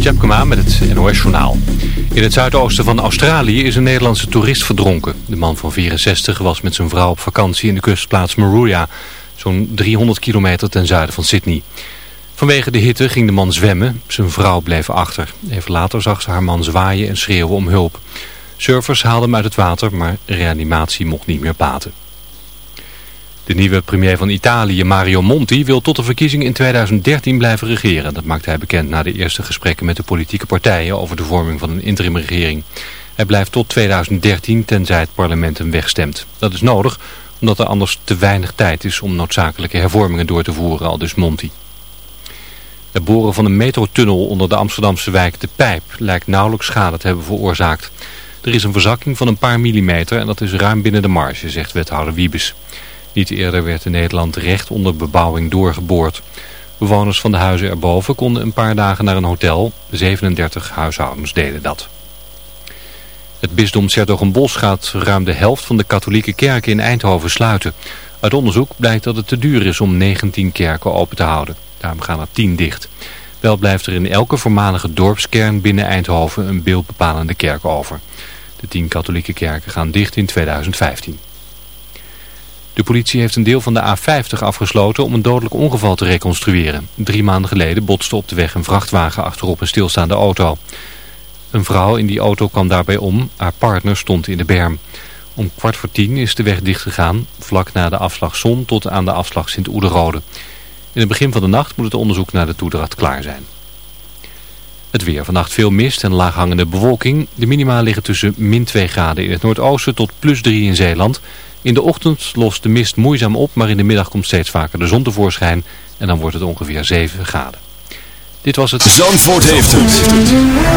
Tjepkema met het NOS Journaal. In het zuidoosten van Australië is een Nederlandse toerist verdronken. De man van 64 was met zijn vrouw op vakantie in de kustplaats Maruya, zo'n 300 kilometer ten zuiden van Sydney. Vanwege de hitte ging de man zwemmen, zijn vrouw bleef achter. Even later zag ze haar man zwaaien en schreeuwen om hulp. Surfers haalden hem uit het water, maar reanimatie mocht niet meer baten. De nieuwe premier van Italië, Mario Monti, wil tot de verkiezingen in 2013 blijven regeren. Dat maakte hij bekend na de eerste gesprekken met de politieke partijen over de vorming van een interimregering. Hij blijft tot 2013 tenzij het parlement hem wegstemt. Dat is nodig, omdat er anders te weinig tijd is om noodzakelijke hervormingen door te voeren, al dus Monti. Het boren van een metrotunnel onder de Amsterdamse wijk De Pijp lijkt nauwelijks schade te hebben veroorzaakt. Er is een verzakking van een paar millimeter en dat is ruim binnen de marge, zegt wethouder Wiebes. Niet eerder werd in Nederland recht onder bebouwing doorgeboord. Bewoners van de huizen erboven konden een paar dagen naar een hotel. 37 huishoudens deden dat. Het bisdom Sertogenbos gaat ruim de helft van de katholieke kerken in Eindhoven sluiten. Uit onderzoek blijkt dat het te duur is om 19 kerken open te houden. Daarom gaan er 10 dicht. Wel blijft er in elke voormalige dorpskern binnen Eindhoven een beeldbepalende kerk over. De 10 katholieke kerken gaan dicht in 2015. De politie heeft een deel van de A50 afgesloten om een dodelijk ongeval te reconstrueren. Drie maanden geleden botste op de weg een vrachtwagen achterop een stilstaande auto. Een vrouw in die auto kwam daarbij om, haar partner stond in de berm. Om kwart voor tien is de weg dichtgegaan, vlak na de afslag Zon tot aan de afslag Sint-Oederode. In het begin van de nacht moet het onderzoek naar de toedracht klaar zijn. Het weer. Vannacht veel mist en laaghangende bewolking. De minima liggen tussen min 2 graden in het noordoosten tot plus 3 in Zeeland... In de ochtend lost de mist moeizaam op, maar in de middag komt steeds vaker de zon tevoorschijn. En dan wordt het ongeveer 7 graden. Dit was het... Zandvoort heeft het.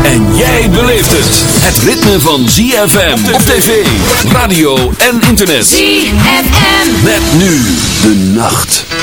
En jij beleeft het. Het ritme van ZFM op tv, radio en internet. ZFM. Met nu de nacht.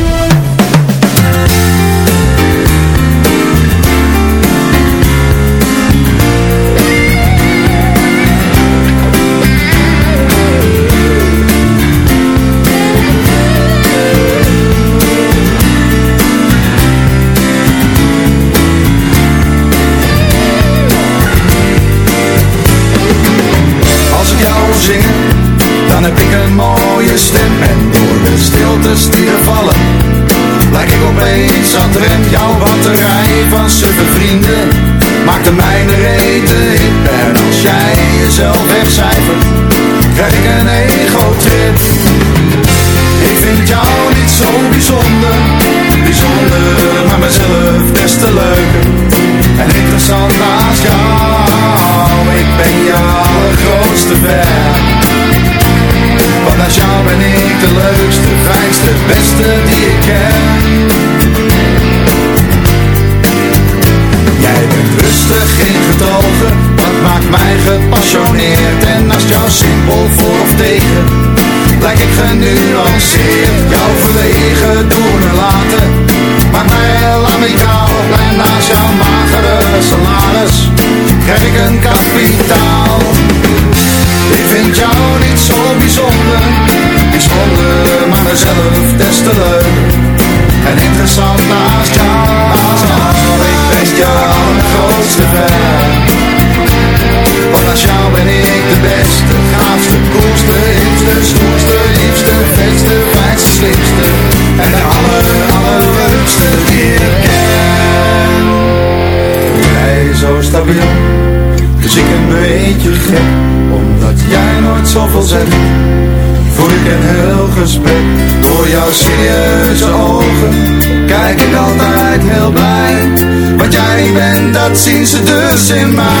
in my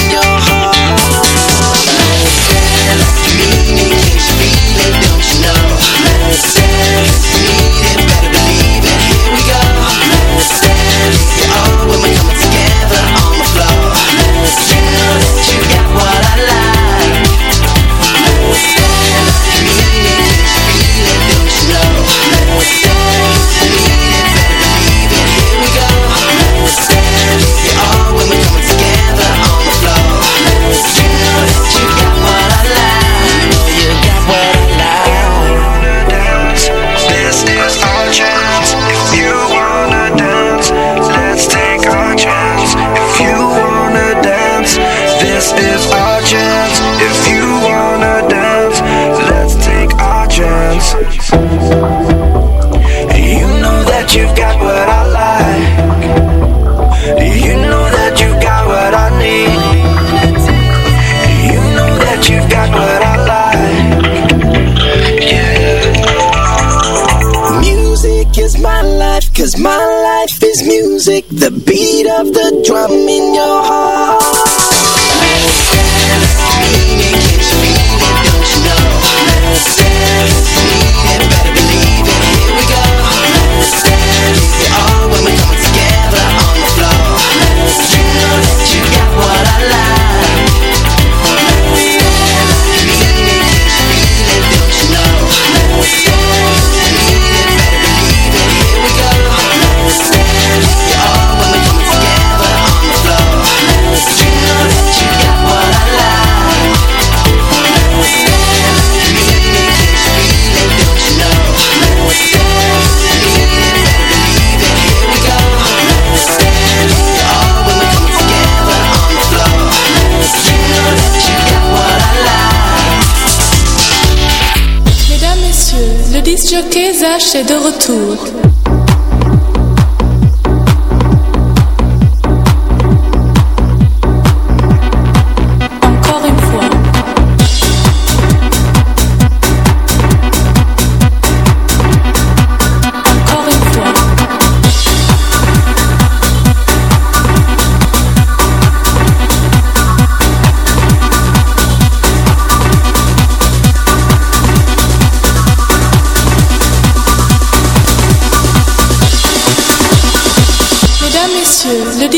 est de retour.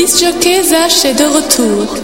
Maurice Jockey est de retour.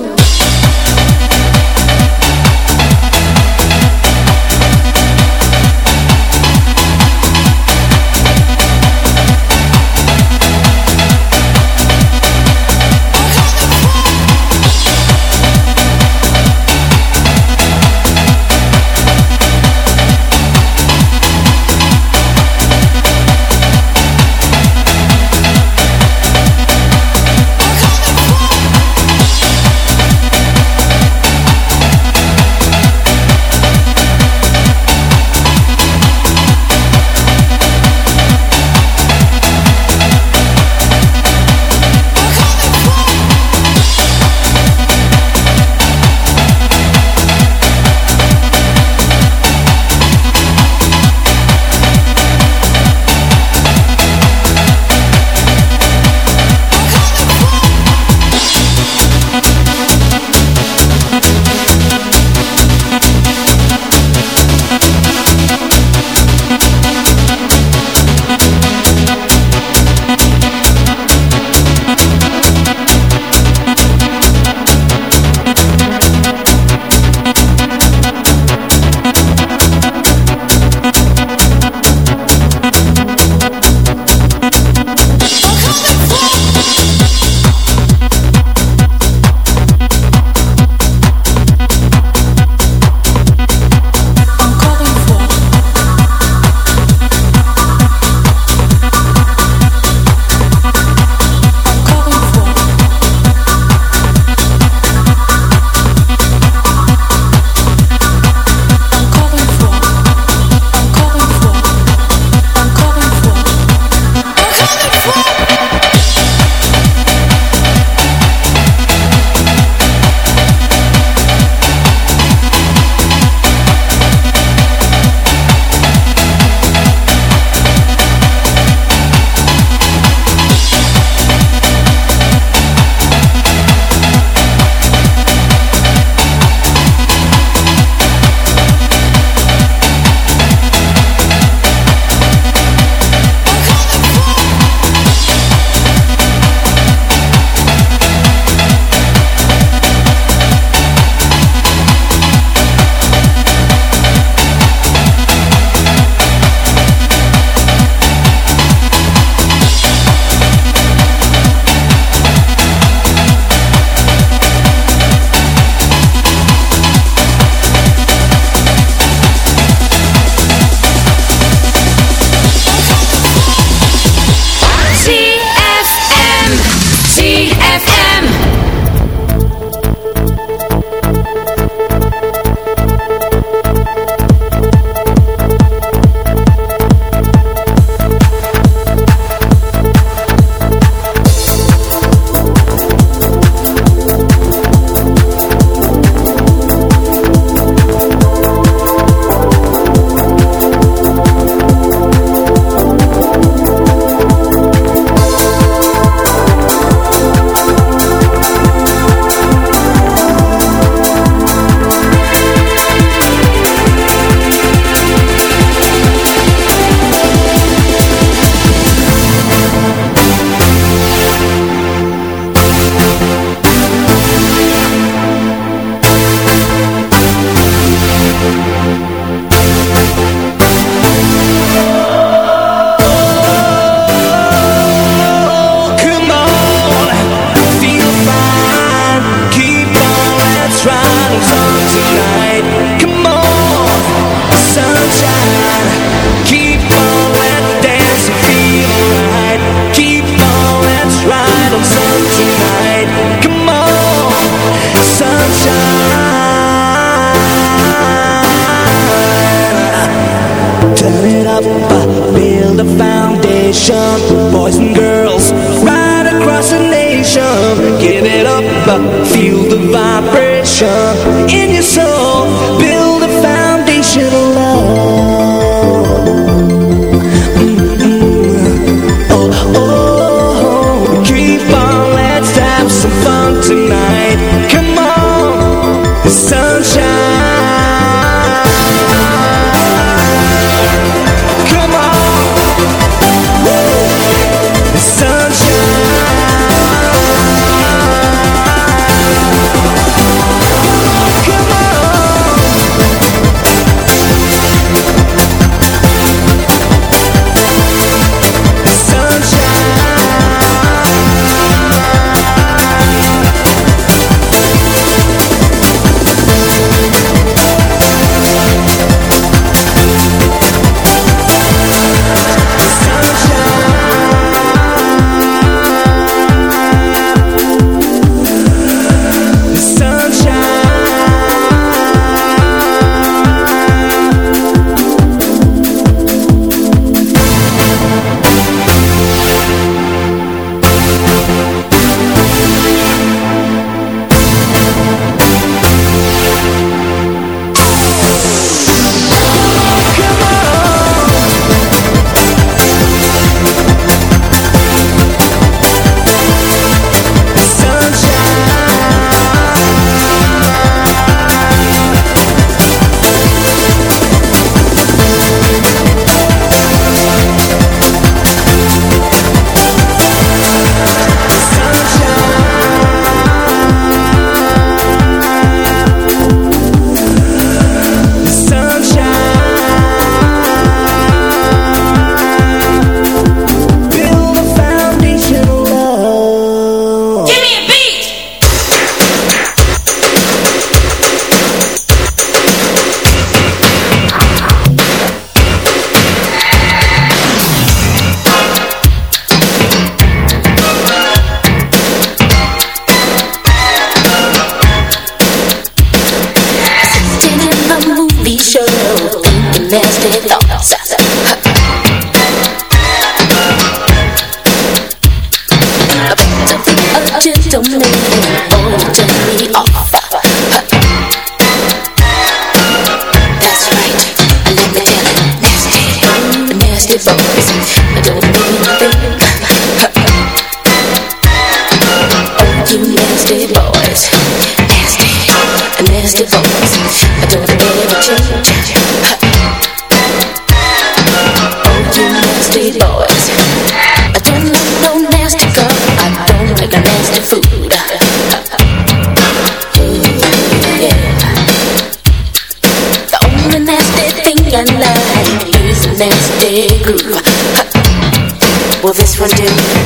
what I do.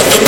Thank you.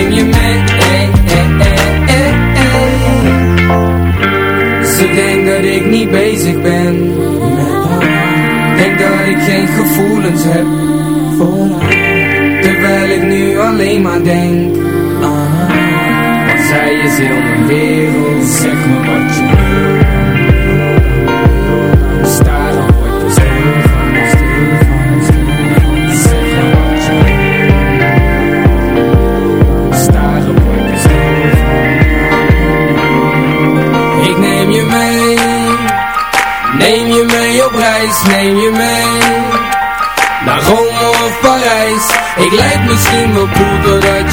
Head.